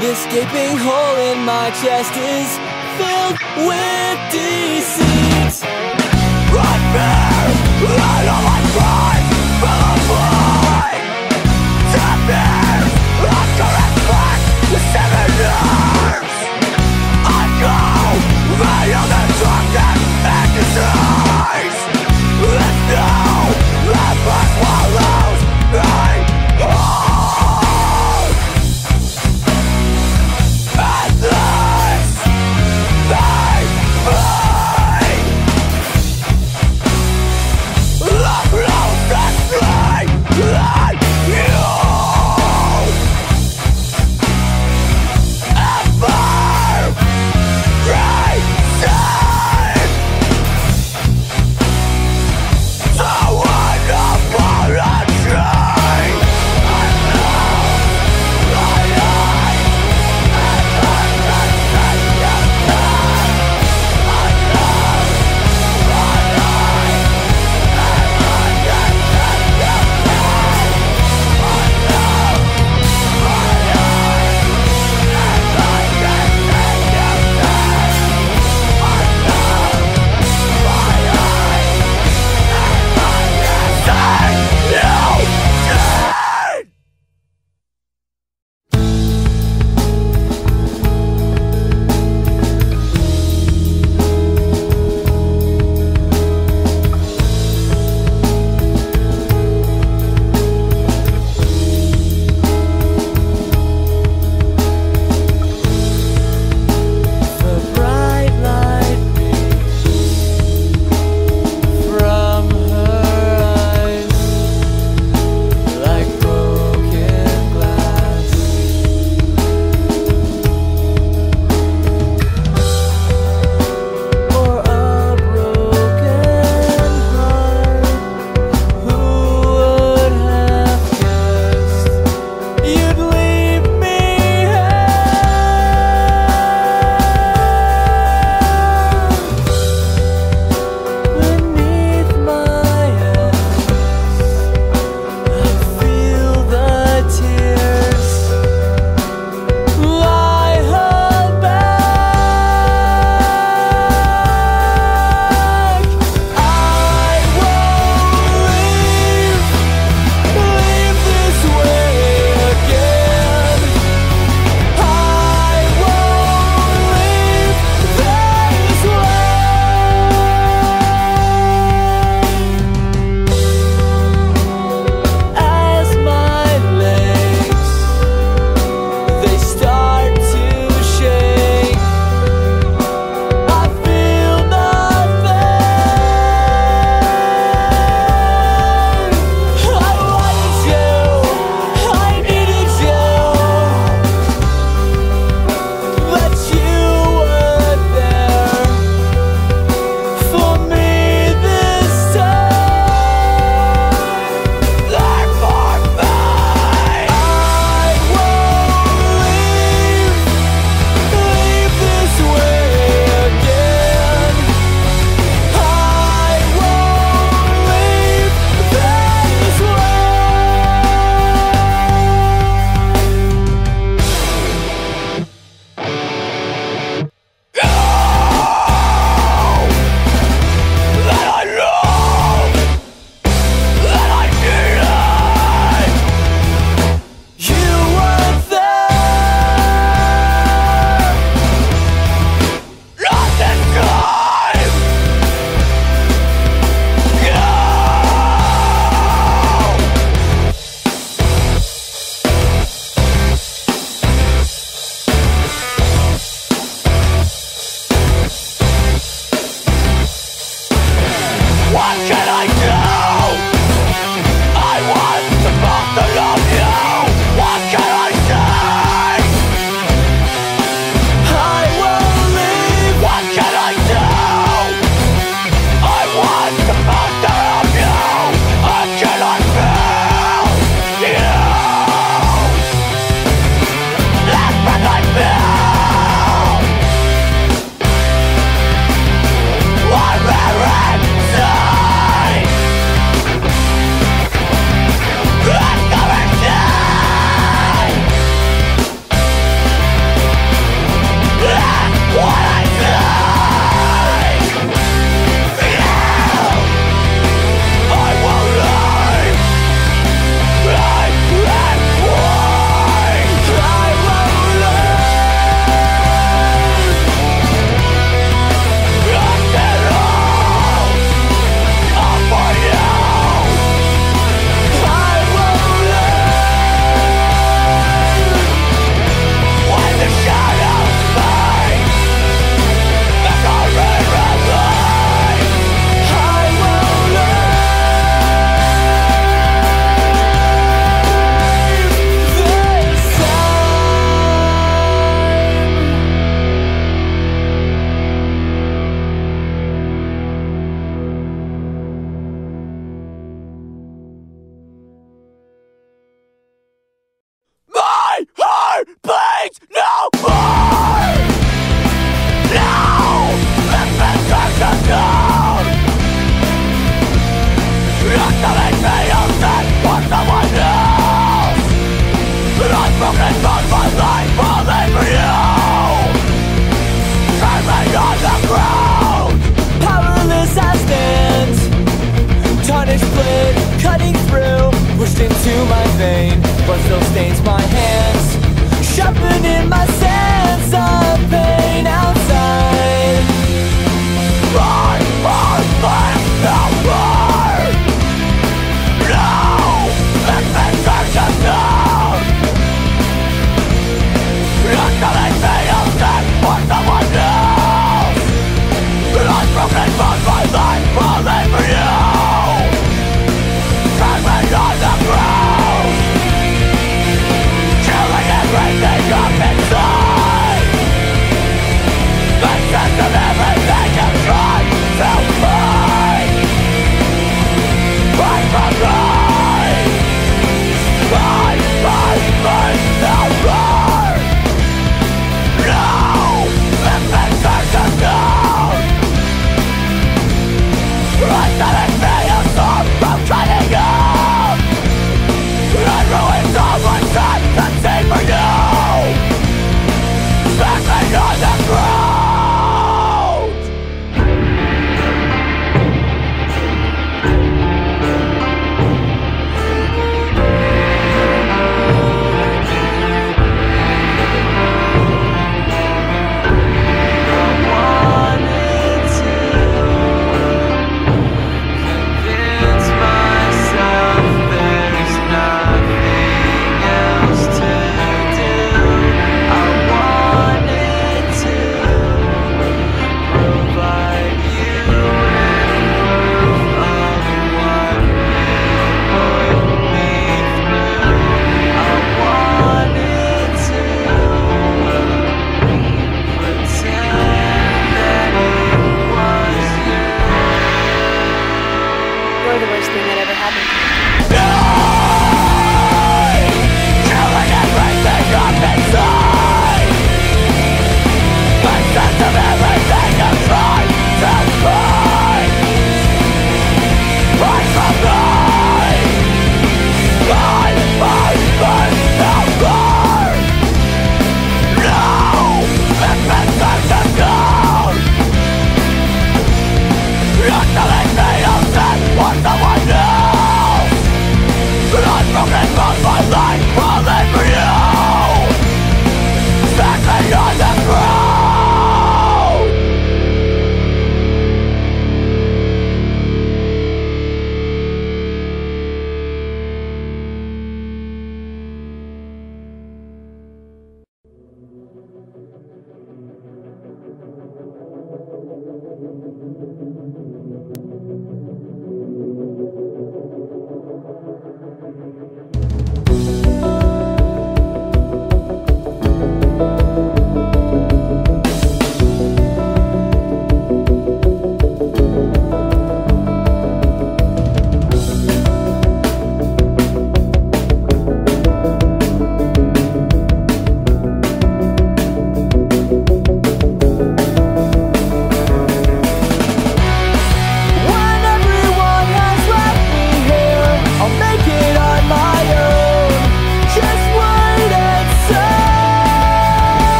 This gaping hole in my chest is filled with deceit. Right there, I know my pride, full of void. Tempted, after back, the seven years. I go, veiled and Watch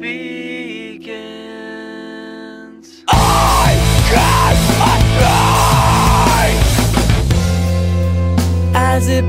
begins. I can't As it